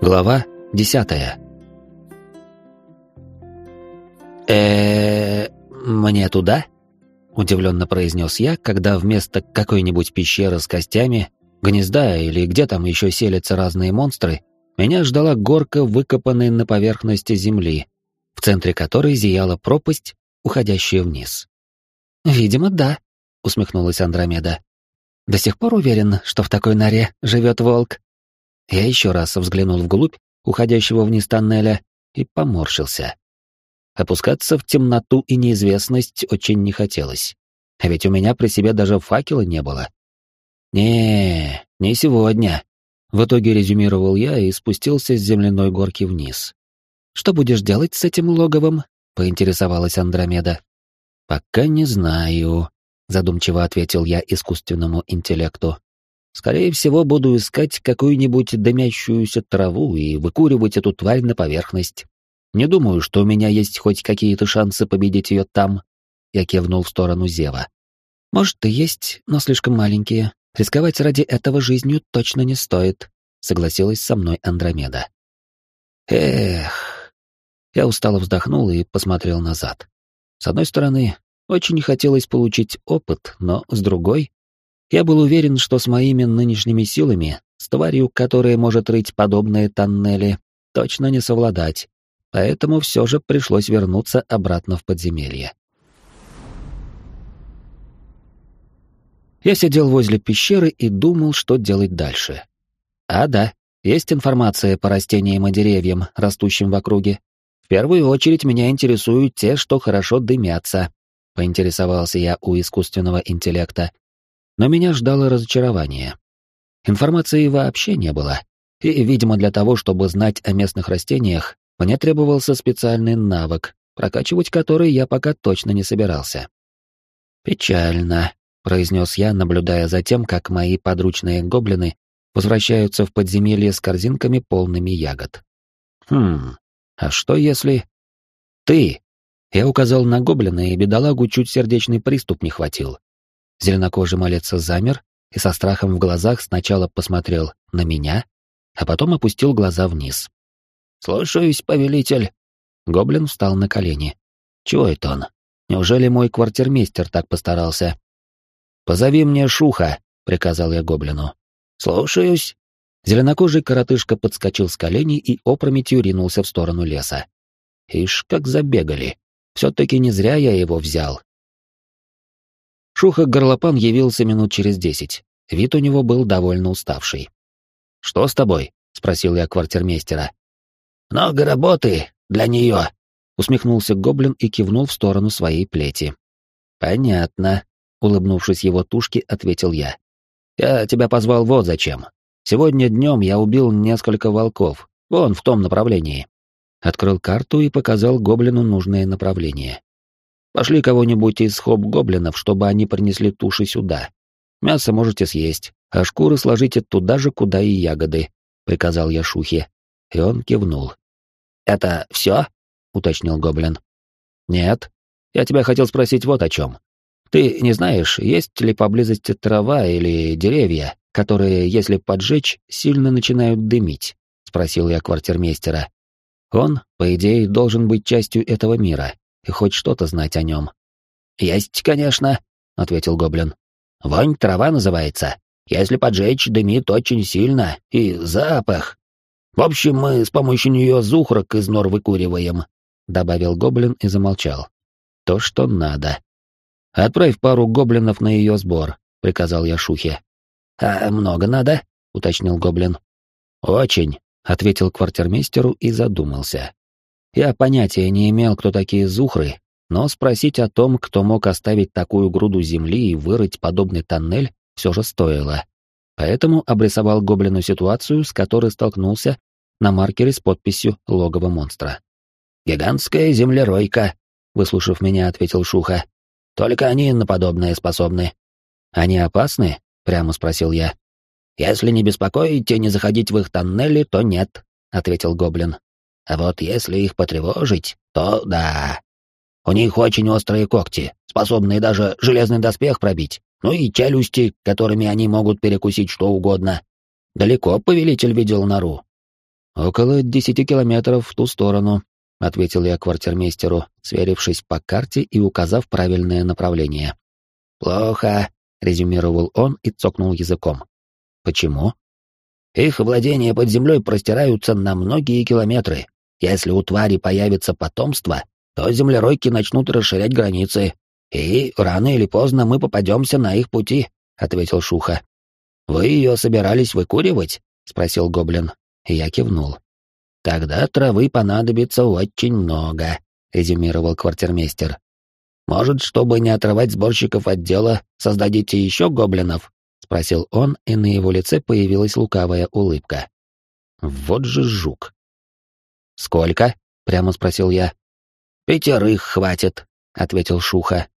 Глава десятая. э мне туда?» — удивленно произнес я, когда вместо какой-нибудь пещеры с костями, гнезда или где там еще селятся разные монстры, меня ждала горка, выкопанная на поверхности земли, в центре которой зияла пропасть, уходящая вниз. «Видимо, да», — усмехнулась Андромеда. «До сих пор уверен, что в такой норе живет волк?» Я еще раз взглянул вглубь уходящего вниз тоннеля и поморщился. Опускаться в темноту и неизвестность очень не хотелось. А ведь у меня при себе даже факела не было. не не сегодня. В итоге резюмировал я и спустился с земляной горки вниз. «Что будешь делать с этим логовом?» — поинтересовалась Андромеда. «Пока не знаю», — задумчиво ответил я искусственному интеллекту. Скорее всего, буду искать какую-нибудь дымящуюся траву и выкуривать эту тварь на поверхность. Не думаю, что у меня есть хоть какие-то шансы победить ее там. Я кивнул в сторону Зева. Может, и есть, но слишком маленькие. Рисковать ради этого жизнью точно не стоит, согласилась со мной Андромеда. Эх. Я устало вздохнул и посмотрел назад. С одной стороны, очень хотелось получить опыт, но с другой, я был уверен, что с моими нынешними силами, с тварью, которая может рыть подобные тоннели, точно не совладать, поэтому все же пришлось вернуться обратно в подземелье. Я сидел возле пещеры и думал, что делать дальше. А да, есть информация по растениям и деревьям, растущим в округе. В первую очередь меня интересуют те, что хорошо дымятся, поинтересовался я у искусственного интеллекта, но меня ждало разочарование. Информации вообще не было, и, видимо, для того, чтобы знать о местных растениях, мне требовался специальный навык, прокачивать который я пока точно не собирался. «Печально», — произнес я, наблюдая за тем, как мои подручные гоблины возвращаются в подземелье с корзинками полными ягод. «Хм, а что если...» «Ты!» Я указал на гоблина, и бедолагу чуть сердечный приступ не хватил. Зеленокожий малец замер и со страхом в глазах сначала посмотрел на меня, а потом опустил глаза вниз. «Слушаюсь, повелитель». Гоблин встал на колени. «Чего это он? Неужели мой квартирмейстер так постарался?» «Позови мне Шуха», — приказал я гоблину. «Слушаюсь». Зеленокожий коротышка подскочил с коленей и опрометью ринулся в сторону леса. Ишь, как забегали. Все-таки не зря я его взял. Шуха-горлопан явился минут через десять. Вид у него был довольно уставший. «Что с тобой?» — спросил я квартирмейстера. «Много работы для нее», — усмехнулся гоблин и кивнул в сторону своей плети. «Понятно», — улыбнувшись его тушке, ответил я. «Я тебя позвал вот зачем. Сегодня днем я убил несколько волков, вон в том направлении». Открыл карту и показал гоблину нужное направление. Пошли кого-нибудь из хоп-гоблинов, чтобы они принесли туши сюда. Мясо можете съесть, а шкуры сложите туда же, куда и ягоды», — приказал я Шухе. И он кивнул. «Это все?» — уточнил гоблин. «Нет. Я тебя хотел спросить вот о чем. Ты не знаешь, есть ли поблизости трава или деревья, которые, если поджечь, сильно начинают дымить?» — спросил я квартирмейстера. Он, по идее, должен быть частью этого мира, и хоть что-то знать о нем. «Есть, конечно», — ответил гоблин. «Вонь трава называется. Если поджечь, дымит очень сильно, и запах. В общем, мы с помощью нее зухрок из нор выкуриваем», — добавил гоблин и замолчал. «То, что надо». «Отправь пару гоблинов на ее сбор», — приказал я Шухе. «А много надо?» — уточнил гоблин. «Очень», — ответил квартирмейстеру и задумался. Я понятия не имел, кто такие зухры, но спросить о том, кто мог оставить такую груду земли и вырыть подобный тоннель, все же стоило. Поэтому обрисовал гоблину ситуацию, с которой столкнулся на маркере с подписью «Логово монстра». «Гигантская землеройка», — выслушав меня, ответил Шуха. «Только они на подобное способны». «Они опасны?» — прямо спросил я. «Если не беспокоить и не заходить в их тоннели, то нет», — ответил гоблин. А вот если их потревожить, то да. У них очень острые когти, способные даже железный доспех пробить, Ну и челюсти, которыми они могут перекусить что угодно. Далеко повелитель видел нору. Около десяти километров в ту сторону, ответил я квартирмейстеру, сверившись по карте и указав правильное направление. Плохо, резюмировал он и цокнул языком. Почему? Их владения под землей простираются на многие километры. Если у твари появится потомство, то землеройки начнут расширять границы, и рано или поздно мы попадемся на их пути, ответил Шуха. Вы ее собирались выкуривать? спросил гоблин. Я кивнул. Тогда травы понадобится очень много, резюмировал квартирмейстер. Может, чтобы не отрывать сборщиков от дела, создадите еще гоблинов? Спросил он, и на его лице появилась лукавая улыбка. Вот же жук. Сколько? прямо спросил я. Пятерых хватит, ответил Шуха.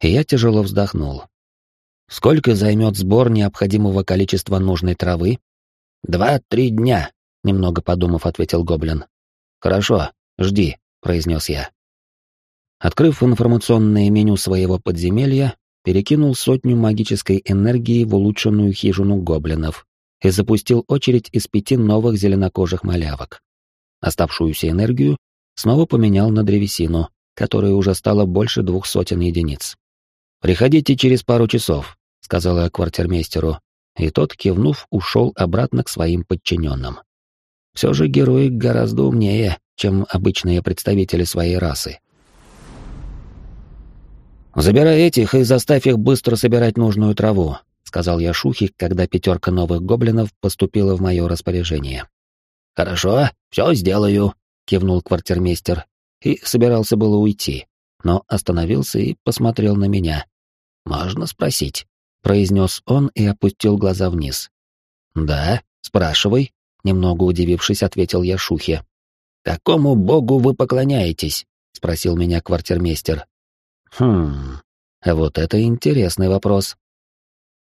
И я тяжело вздохнул. Сколько займет сбор необходимого количества нужной травы? Два-три дня, немного подумав, ответил гоблин. Хорошо, жди, произнес я. Открыв информационное меню своего подземелья, перекинул сотню магической энергии в улучшенную хижину гоблинов и запустил очередь из пяти новых зеленокожих малявок. Оставшуюся энергию снова поменял на древесину, которая уже стала больше двух сотен единиц. «Приходите через пару часов», — сказала квартирмейстеру, и тот, кивнув, ушел обратно к своим подчиненным. Все же герои гораздо умнее, чем обычные представители своей расы. «Забирай этих и заставь их быстро собирать нужную траву», — сказал я Шухе, когда пятерка новых гоблинов поступила в мое распоряжение. «Хорошо, все сделаю», — кивнул квартирмейстер и собирался было уйти, но остановился и посмотрел на меня. «Можно спросить?» — произнес он и опустил глаза вниз. «Да, спрашивай», — немного удивившись, ответил я Шухе. «Какому богу вы поклоняетесь?» — спросил меня квартирмейстер. «Хм, вот это интересный вопрос».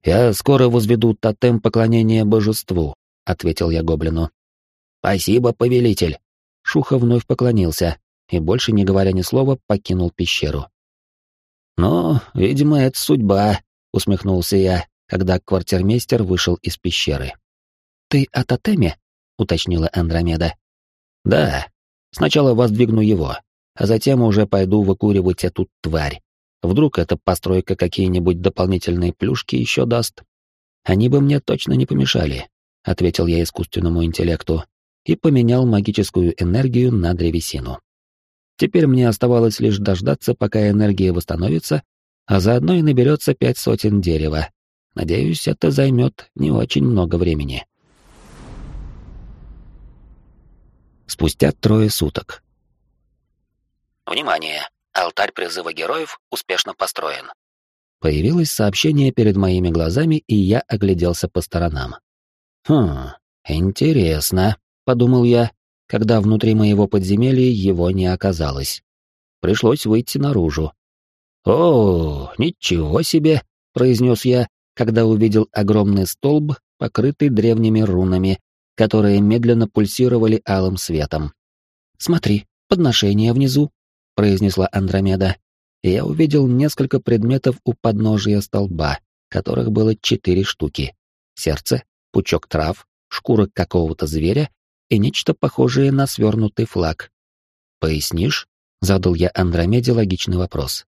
«Я скоро возведу тотем поклонения божеству», — ответил я гоблину. «Спасибо, повелитель». Шуха вновь поклонился и, больше не говоря ни слова, покинул пещеру. «Ну, видимо, это судьба», — усмехнулся я, когда квартирмейстер вышел из пещеры. «Ты о тотеме?» — уточнила Андромеда. «Да. Сначала воздвигну его, а затем уже пойду выкуривать эту тварь. Вдруг эта постройка какие-нибудь дополнительные плюшки еще даст? Они бы мне точно не помешали», — ответил я искусственному интеллекту и поменял магическую энергию на древесину. Теперь мне оставалось лишь дождаться, пока энергия восстановится, а заодно и наберется пять сотен дерева. Надеюсь, это займет не очень много времени. Спустя трое суток. Внимание! Алтарь призыва героев успешно построен. Появилось сообщение перед моими глазами, и я огляделся по сторонам. Хм, интересно, подумал я, когда внутри моего подземелья его не оказалось. Пришлось выйти наружу. «О, ничего себе!» — произнес я, когда увидел огромный столб, покрытый древними рунами, которые медленно пульсировали алым светом. «Смотри, подношение внизу», — произнесла Андромеда, я увидел несколько предметов у подножия столба, которых было четыре штуки. Сердце, пучок трав, шкура какого-то зверя и нечто похожее на свернутый флаг. «Пояснишь?» — задал я Андромеде логичный вопрос.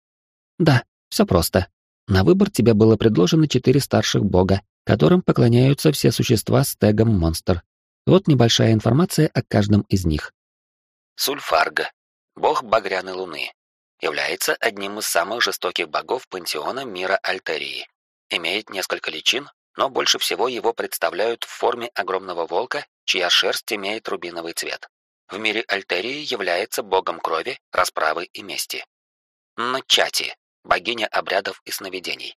«Да, все просто. На выбор тебе было предложено четыре старших бога, которым поклоняются все существа с тегом «Монстр». Вот небольшая информация о каждом из них. Сульфарга, бог багряной луны, является одним из самых жестоких богов пантеона мира Альтерии. Имеет несколько личин, но больше всего его представляют в форме огромного волка, чья шерсть имеет рубиновый цвет. В мире Альтерии является богом крови, расправы и мести. Нчати – богиня обрядов и сновидений.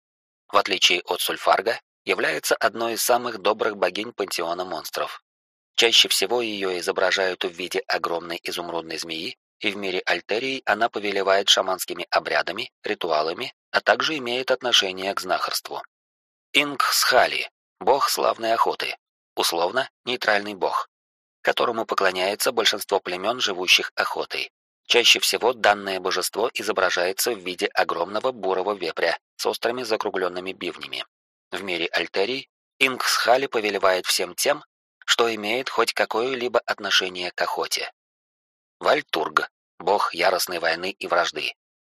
В отличие от Сульфарга, является одной из самых добрых богинь пантеона монстров. Чаще всего ее изображают в виде огромной изумрудной змеи, и в мире Альтерии она повелевает шаманскими обрядами, ритуалами, а также имеет отношение к знахарству. Ингсхали – бог славной охоты, условно нейтральный бог, которому поклоняется большинство племен, живущих охотой. Чаще всего данное божество изображается в виде огромного бурого вепря с острыми закругленными бивнями. В мире Альтерий Ингсхали повелевает всем тем, что имеет хоть какое-либо отношение к охоте. Вальтург, бог яростной войны и вражды,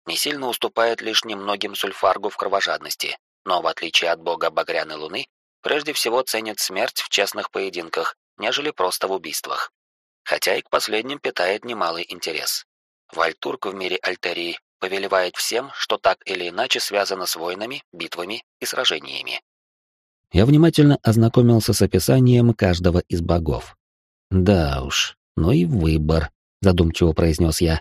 не сильно уступает лишь немногим сульфаргу в кровожадности, но в отличие от бога Багряной Луны, прежде всего ценит смерть в честных поединках, нежели просто в убийствах. Хотя и к последним питает немалый интерес. Вальтург в мире Альтерии повелевает всем, что так или иначе связано с войнами, битвами и сражениями. Я внимательно ознакомился с описанием каждого из богов. Да уж, ну и выбор, задумчиво произнес я.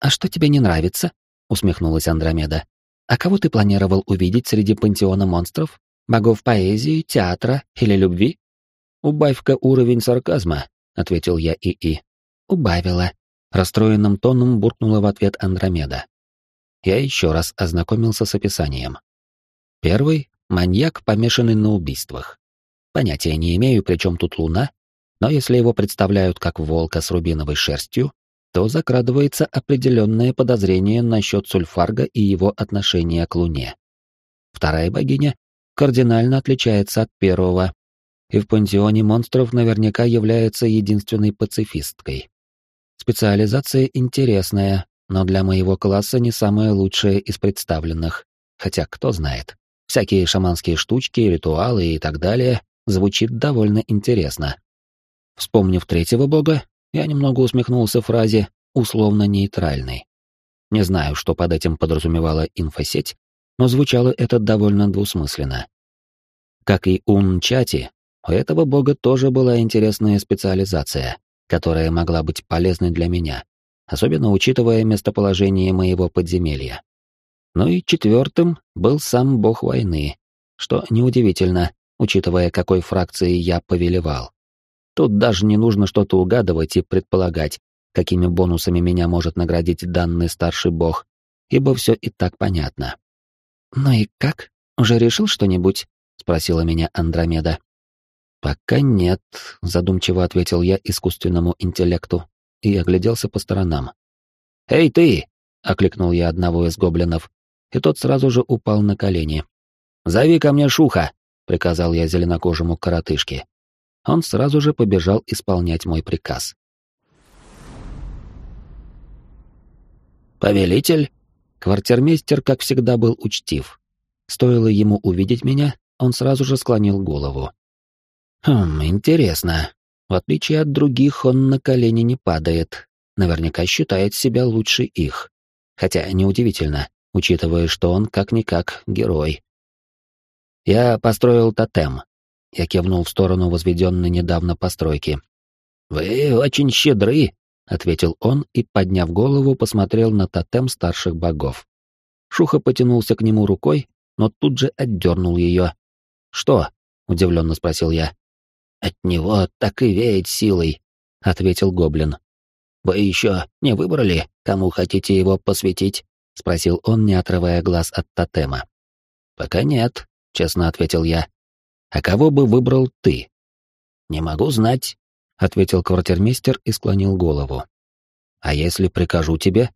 А что тебе не нравится? усмехнулась Андромеда. А кого ты планировал увидеть среди пантеона монстров? Богов поэзии, театра или любви? Убавь-ка уровень сарказма, ответил я ИИ. Убавила, расстроенным тоном буркнула в ответ Андромеда. Я еще раз ознакомился с описанием. Первый маньяк, помешанный на убийствах. Понятия не имею, при чем тут луна, но если его представляют как волка с рубиновой шерстью, то закрадывается определенное подозрение насчет Сульфарга и его отношения к Луне. Вторая богиня кардинально отличается от первого, и в пантеоне монстров наверняка является единственной пацифисткой. Специализация интересная, но для моего класса не самая лучшая из представленных, хотя кто знает. Всякие шаманские штучки, ритуалы и так далее звучит довольно интересно. Вспомнив третьего бога, я немного усмехнулся фразе «условно-нейтральный». Не знаю, что под этим подразумевала инфосеть, но звучало это довольно двусмысленно. Как и у Нчати, у этого бога тоже была интересная специализация, которая могла быть полезной для меня, особенно учитывая местоположение моего подземелья. Ну и четвертым был сам бог войны, что неудивительно, учитывая, какой фракции я повелевал. Тут даже не нужно что-то угадывать и предполагать, какими бонусами меня может наградить данный старший бог, ибо все и так понятно. «Ну и как? Уже решил что-нибудь?» — спросила меня Андромеда. «Пока нет», — задумчиво ответил я искусственному интеллекту и огляделся по сторонам. «Эй, ты!» — окликнул я одного из гоблинов, и тот сразу же упал на колени. «Зови ко мне Шуха!» — приказал я зеленокожему коротышке он сразу же побежал исполнять мой приказ. «Повелитель?» Квартирмейстер, как всегда, был учтив. Стоило ему увидеть меня, он сразу же склонил голову. «Хм, интересно. В отличие от других, он на колени не падает. Наверняка считает себя лучше их. Хотя неудивительно, учитывая, что он как-никак герой. Я построил тотем. Я кивнул в сторону возведенной недавно постройки. «Вы очень щедры», — ответил он и, подняв голову, посмотрел на тотем старших богов. Шуха потянулся к нему рукой, но тут же отдернул ее. «Что?» — удивленно спросил я. «От него так и веет силой», — ответил гоблин. «Вы еще не выбрали, кому хотите его посвятить?» — спросил он, не отрывая глаз от тотема. «Пока нет», — честно ответил я. А кого бы выбрал ты? Не могу знать, ответил квартирмейстер и склонил голову. А если прикажу тебе?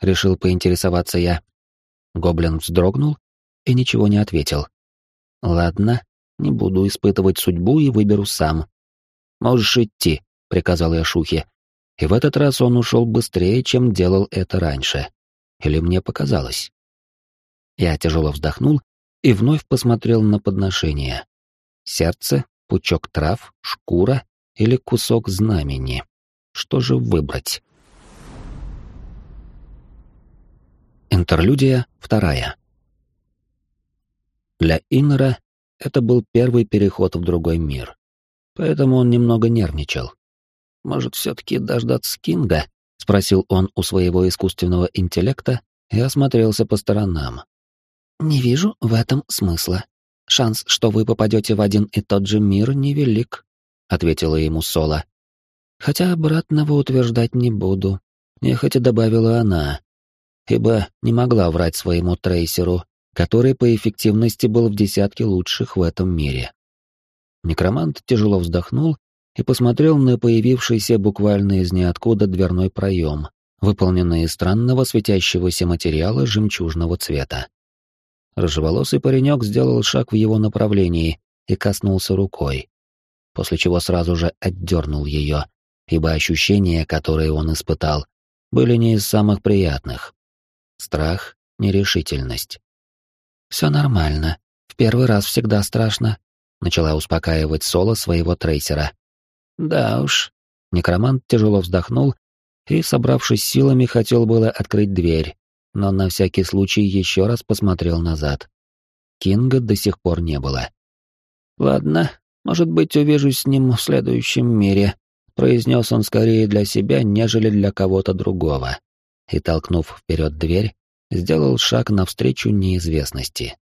решил поинтересоваться я. Гоблин вздрогнул и ничего не ответил. Ладно, не буду испытывать судьбу и выберу сам. Можешь идти, приказал я Шухе. И в этот раз он ушел быстрее, чем делал это раньше. Или мне показалось? Я тяжело вздохнул и вновь посмотрел на подношение сердце, пучок трав, шкура или кусок знамени. Что же выбрать? Интерлюдия вторая. Для Иннера это был первый переход в другой мир, поэтому он немного нервничал. «Может, все-таки дождаться Кинга?» — спросил он у своего искусственного интеллекта и осмотрелся по сторонам. «Не вижу в этом смысла», Шанс, что вы попадете в один и тот же мир, невелик», — ответила ему Сола. «Хотя обратного утверждать не буду», — нехотя добавила она, ибо не могла врать своему трейсеру, который по эффективности был в десятке лучших в этом мире. Некромант тяжело вздохнул и посмотрел на появившийся буквально из ниоткуда дверной проем, выполненные из странного светящегося материала жемчужного цвета. Рыжеволосый паренек сделал шаг в его направлении и коснулся рукой, после чего сразу же отдернул ее, ибо ощущения, которые он испытал, были не из самых приятных. Страх, нерешительность. «Все нормально. В первый раз всегда страшно», — начала успокаивать Соло своего трейсера. «Да уж». Некромант тяжело вздохнул и, собравшись силами, хотел было открыть дверь, но на всякий случай еще раз посмотрел назад. Кинга до сих пор не было. «Ладно, может быть, увижусь с ним в следующем мире», — произнес он скорее для себя, нежели для кого-то другого. И, толкнув вперед дверь, сделал шаг навстречу неизвестности.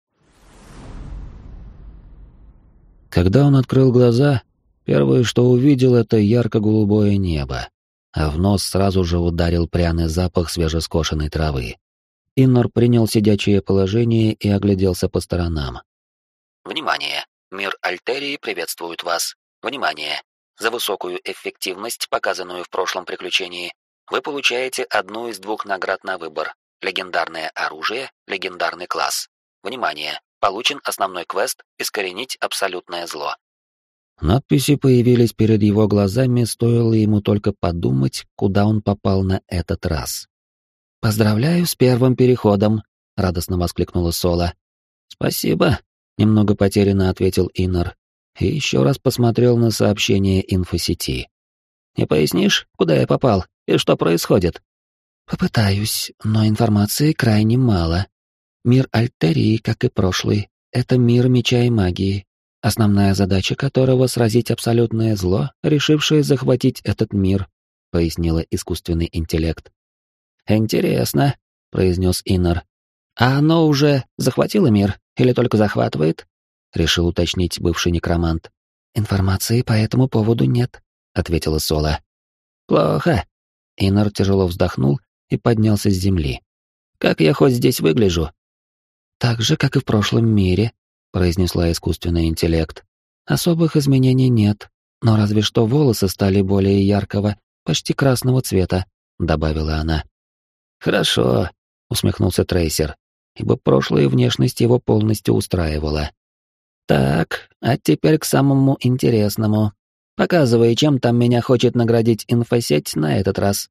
Когда он открыл глаза, первое, что увидел, это ярко-голубое небо, а в нос сразу же ударил пряный запах свежескошенной травы. Иннор принял сидячее положение и огляделся по сторонам. «Внимание! Мир Альтерии приветствует вас! Внимание! За высокую эффективность, показанную в прошлом приключении, вы получаете одну из двух наград на выбор. Легендарное оружие, легендарный класс. Внимание! Получен основной квест «Искоренить абсолютное зло». Надписи появились перед его глазами, стоило ему только подумать, куда он попал на этот раз. «Поздравляю с первым переходом», — радостно воскликнула Сола. «Спасибо», — немного потерянно ответил Иннер и еще раз посмотрел на сообщение инфосети. «Не пояснишь, куда я попал и что происходит?» «Попытаюсь, но информации крайне мало. Мир Альтерии, как и прошлый, это мир меча и магии, основная задача которого — сразить абсолютное зло, решившее захватить этот мир», — пояснила искусственный интеллект. «Интересно», — произнес Иннер. «А оно уже захватило мир или только захватывает?» — решил уточнить бывший некромант. «Информации по этому поводу нет», — ответила Сола. «Плохо». Иннер тяжело вздохнул и поднялся с земли. «Как я хоть здесь выгляжу?» «Так же, как и в прошлом мире», — произнесла искусственный интеллект. «Особых изменений нет, но разве что волосы стали более яркого, почти красного цвета», — добавила она. «Хорошо», — усмехнулся Трейсер, ибо прошлая внешность его полностью устраивала. «Так, а теперь к самому интересному. Показывай, чем там меня хочет наградить инфосеть на этот раз».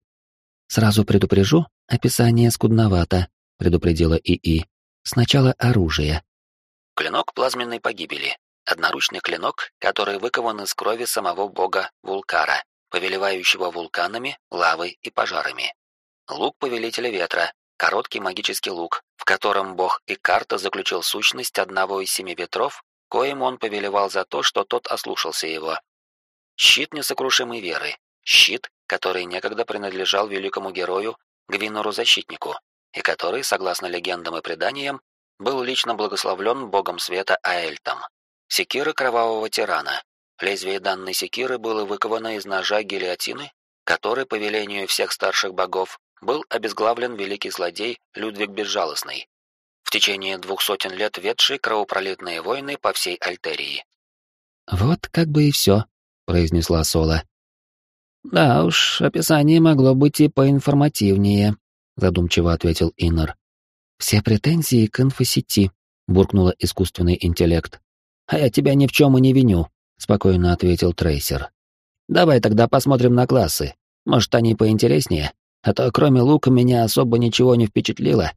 «Сразу предупрежу, описание скудновато», — предупредила ИИ. «Сначала оружие». Клинок плазменной погибели. Одноручный клинок, который выкован из крови самого бога Вулкара, повелевающего вулканами, лавой и пожарами. Лук Повелителя Ветра, короткий магический лук, в котором бог Икарта заключил сущность одного из семи ветров, коим он повелевал за то, что тот ослушался его. Щит несокрушимой веры, щит, который некогда принадлежал великому герою Гвинору-защитнику, и который, согласно легендам и преданиям, был лично благословлен богом света Аэльтом. Секира кровавого тирана. Лезвие данной секиры было выковано из ножа гильотины, который, по велению всех старших богов, был обезглавлен великий злодей Людвиг Безжалостный, в течение двух сотен лет ведший кровопролитные войны по всей Альтерии. «Вот как бы и все», — произнесла Сола. «Да уж, описание могло быть и поинформативнее», — задумчиво ответил Иннер. «Все претензии к инфосети», — буркнула искусственный интеллект. «А я тебя ни в чем и не виню», — спокойно ответил Трейсер. «Давай тогда посмотрим на классы. Может, они поинтереснее?» А то кроме лука меня особо ничего не впечатлило.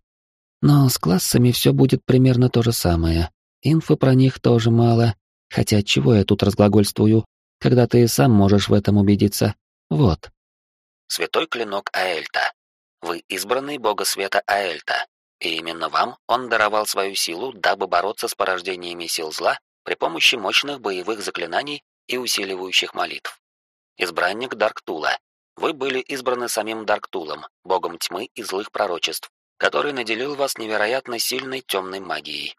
Но с классами все будет примерно то же самое. Инфы про них тоже мало, хотя чего я тут разглагольствую, когда ты сам можешь в этом убедиться. Вот. Святой клинок Аэльта. Вы избранный бога света Аэльта, и именно вам он даровал свою силу, дабы бороться с порождениями сил зла при помощи мощных боевых заклинаний и усиливающих молитв. Избранник Дарктула, вы были избраны самим Дарктулом, богом тьмы и злых пророчеств, который наделил вас невероятно сильной темной магией.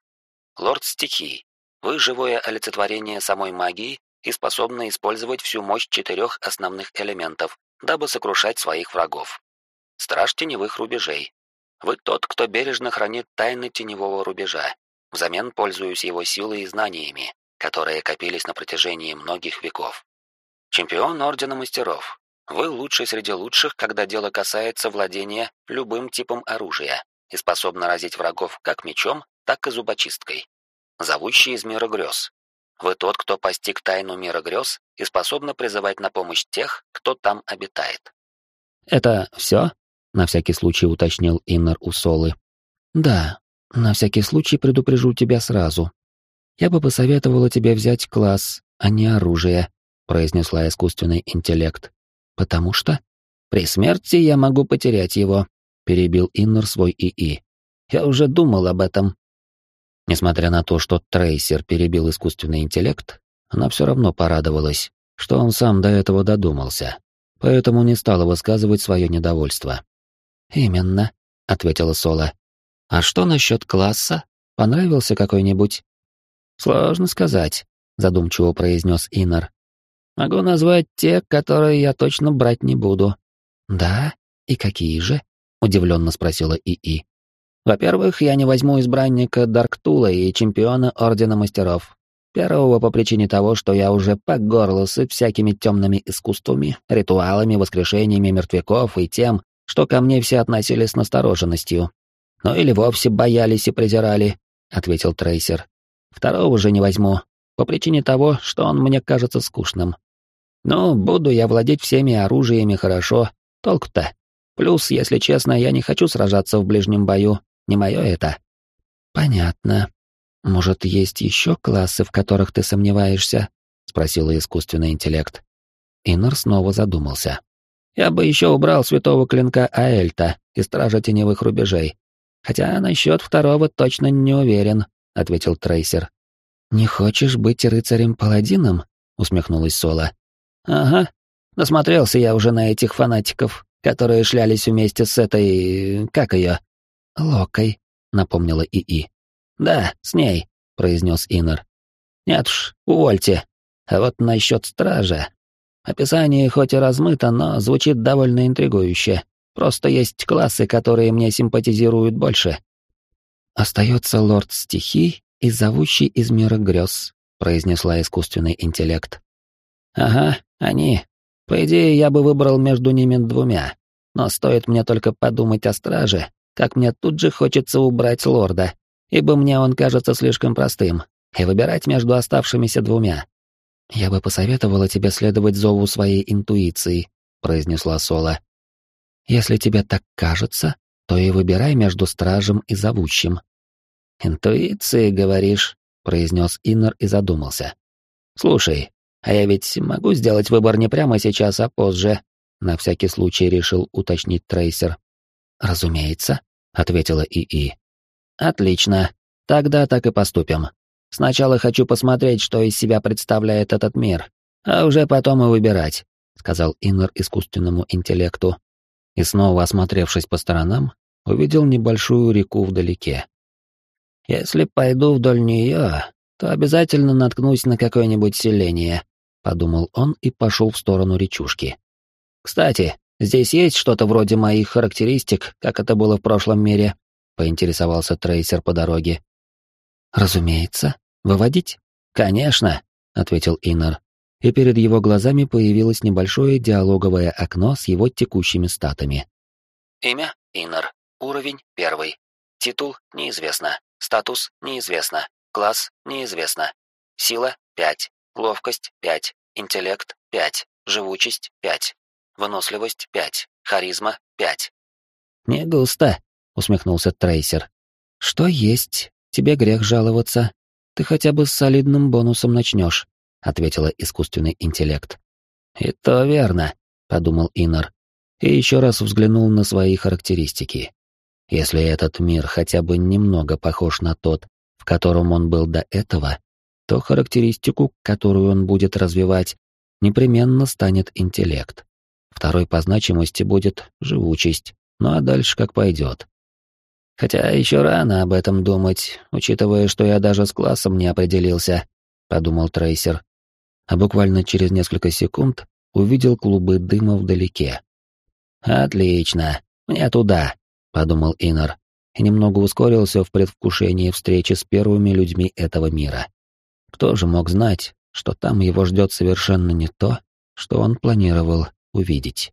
Лорд стихий. Вы живое олицетворение самой магии и способны использовать всю мощь четырех основных элементов, дабы сокрушать своих врагов. Страж теневых рубежей. Вы тот, кто бережно хранит тайны теневого рубежа, взамен пользуясь его силой и знаниями, которые копились на протяжении многих веков. Чемпион Ордена Мастеров. Вы лучший среди лучших, когда дело касается владения любым типом оружия и способны разить врагов как мечом, так и зубочисткой. Зовущий из мира грез. Вы тот, кто постиг тайну мира грез и способны призывать на помощь тех, кто там обитает. Это все? На всякий случай уточнил Иннер у Солы. Да, на всякий случай предупрежу тебя сразу. Я бы посоветовала тебе взять класс, а не оружие, произнесла искусственный интеллект. Потому что при смерти я могу потерять его, перебил Иннер свой ИИ. Я уже думал об этом. Несмотря на то, что Трейсер перебил искусственный интеллект, она все равно порадовалась, что он сам до этого додумался, поэтому не стала высказывать свое недовольство. «Именно», — ответила Сола. «А что насчет класса? Понравился какой-нибудь?» «Сложно сказать», — задумчиво произнес Иннер. «Могу назвать те, которые я точно брать не буду». «Да? И какие же?» — удивленно спросила ИИ. «Во-первых, я не возьму избранника Дарктула и чемпиона Ордена Мастеров. Первого по причине того, что я уже по горло сыт всякими темными искусствами, ритуалами, воскрешениями мертвяков и тем, что ко мне все относились с настороженностью. Ну или вовсе боялись и презирали, — ответил Трейсер. Второго же не возьму, по причине того, что он мне кажется скучным. Ну, буду я владеть всеми оружиями хорошо, толку-то. Плюс, если честно, я не хочу сражаться в ближнем бою, не мое это. Понятно. Может, есть еще классы, в которых ты сомневаешься? Спросила искусственный интеллект. Иннер снова задумался. Я бы еще убрал святого клинка Аэльта и стража теневых рубежей. Хотя насчет второго точно не уверен, ответил Трейсер. Не хочешь быть рыцарем-паладином? усмехнулась Сола. Ага. Насмотрелся я уже на этих фанатиков, которые шлялись вместе с этой... как ее? Локой, напомнила ИИ. Да, с ней, произнес Иннер. Нет уж, увольте. А вот насчет стража, Описание хоть и размыто, но звучит довольно интригующе. Просто есть классы, которые мне симпатизируют больше. Остается лорд стихий и зовущий из мира грез, произнесла искусственный интеллект. Ага, они. По идее, я бы выбрал между ними двумя. Но стоит мне только подумать о страже, как мне тут же хочется убрать лорда, ибо мне он кажется слишком простым, и выбирать между оставшимися двумя. «Я бы посоветовала тебе следовать зову своей интуиции», — произнесла Сола. «Если тебе так кажется, то и выбирай между стражем и зовущим». «Интуиции, говоришь?» — произнес Иннер и задумался. «Слушай, а я ведь могу сделать выбор не прямо сейчас, а позже», — на всякий случай решил уточнить Трейсер. «Разумеется», — ответила ИИ. «Отлично. Тогда так и поступим. Сначала хочу посмотреть, что из себя представляет этот мир, а уже потом и выбирать», — сказал Иннер искусственному интеллекту. И снова осмотревшись по сторонам, увидел небольшую реку вдалеке. «Если пойду вдоль нее, то обязательно наткнусь на какое-нибудь селение», — подумал он и пошел в сторону речушки. «Кстати, здесь есть что-то вроде моих характеристик, как это было в прошлом мире?» — поинтересовался Трейсер по дороге. «Разумеется. Выводить?» «Конечно», — ответил Иннер. И перед его глазами появилось небольшое диалоговое окно с его текущими статами. Имя — Иннер. Уровень — первый. Титул — неизвестно. Статус — неизвестно. Класс — неизвестно. Сила — пять. Ловкость — пять. Интеллект — пять. Живучесть — пять. Выносливость — пять. Харизма — пять. «Не густо», — усмехнулся Трейсер. «Что есть? тебе грех жаловаться. Ты хотя бы с солидным бонусом начнешь», — ответила искусственный интеллект. «И то верно», — подумал Иннер, и еще раз взглянул на свои характеристики. Если этот мир хотя бы немного похож на тот, в котором он был до этого, то характеристику, которую он будет развивать, непременно станет интеллект. Второй по значимости будет живучесть, ну а дальше как пойдет. Хотя еще рано об этом думать, учитывая, что я даже с классом не определился, подумал Трейсер. А буквально через несколько секунд увидел клубы дыма вдалеке. Отлично, мне туда, подумал Иннер и немного ускорился в предвкушении встречи с первыми людьми этого мира. Кто же мог знать, что там его ждет совершенно не то, что он планировал, увидеть.